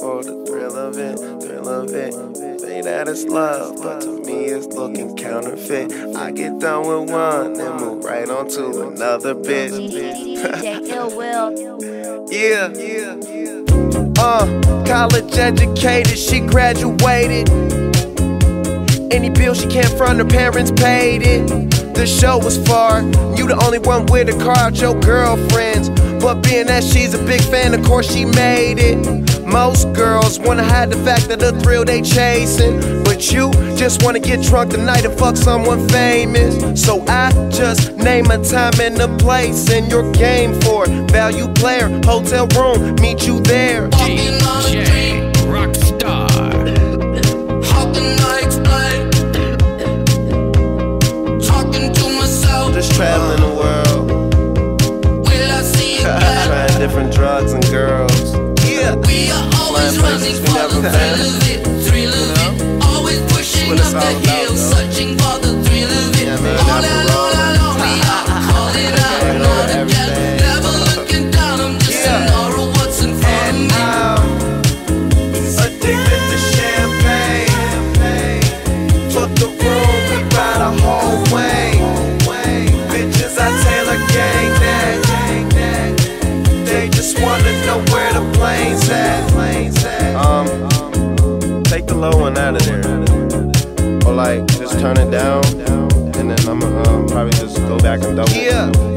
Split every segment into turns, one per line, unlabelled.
for the thrill of it, thrill of it. Say that it's love, but to me it's looking counterfeit. I get done with one and move right on to another bitch. Yeah, yeah. Uh, college educated, she graduated. Any bill she can't front, her parents paid it. The show was far, you the only one with a car your girlfriends. But being that she's a big fan, of course she made it. Most girls wanna hide the fact that the thrill they chasing. But you just wanna get drunk tonight and fuck someone famous. So I just name a time and a place and your game for it. Value player, hotel room, meet you there.
DJ Rockstar.
And girls. Yeah.
We are always running
we
for
never
the
been.
thrill of it, thrill of it. Always pushing up the
all about,
hill, searching for just
wanna know where the plane's at. Um, take the low one out of there. Or like, just turn it down. And then I'ma um, probably just go back and double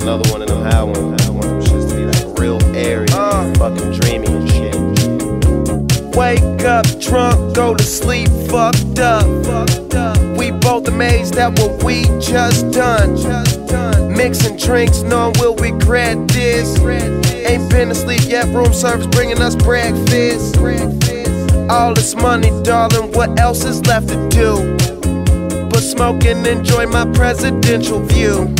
another one of them high ones. I want them shits to be like real airy, fucking dreamy and shit. Wake up drunk, go to sleep fucked up. We both amazed at what we just done. Mixing drinks, knowing we'll regret this. Ain't been asleep yet, room service bringing us breakfast. All this money, darling, what else is left to do? But smoke and enjoy my presidential view.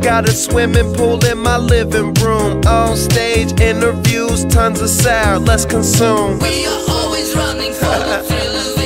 Got a swimming pool in my living room. On stage interviews, tons of sour, let's consume.
We are always running for the thrill of it,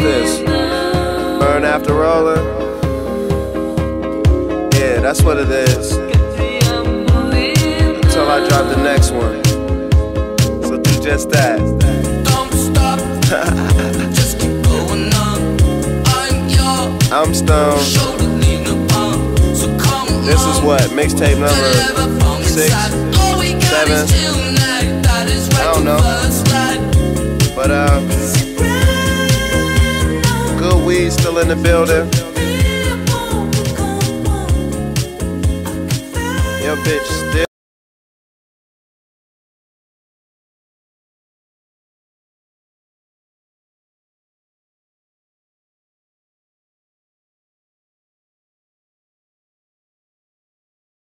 this? Burn after rolling? Yeah, that's what it is. Until I drop the next one. So do just that.
Don't stop, just keep going on. I'm your
I'm stoned.
lean upon, so come
This is what? Mixtape number six?
inside. All we got
seven?
is tonight. That is right
I don't know. But uh, weed still in the building. Your bitch still.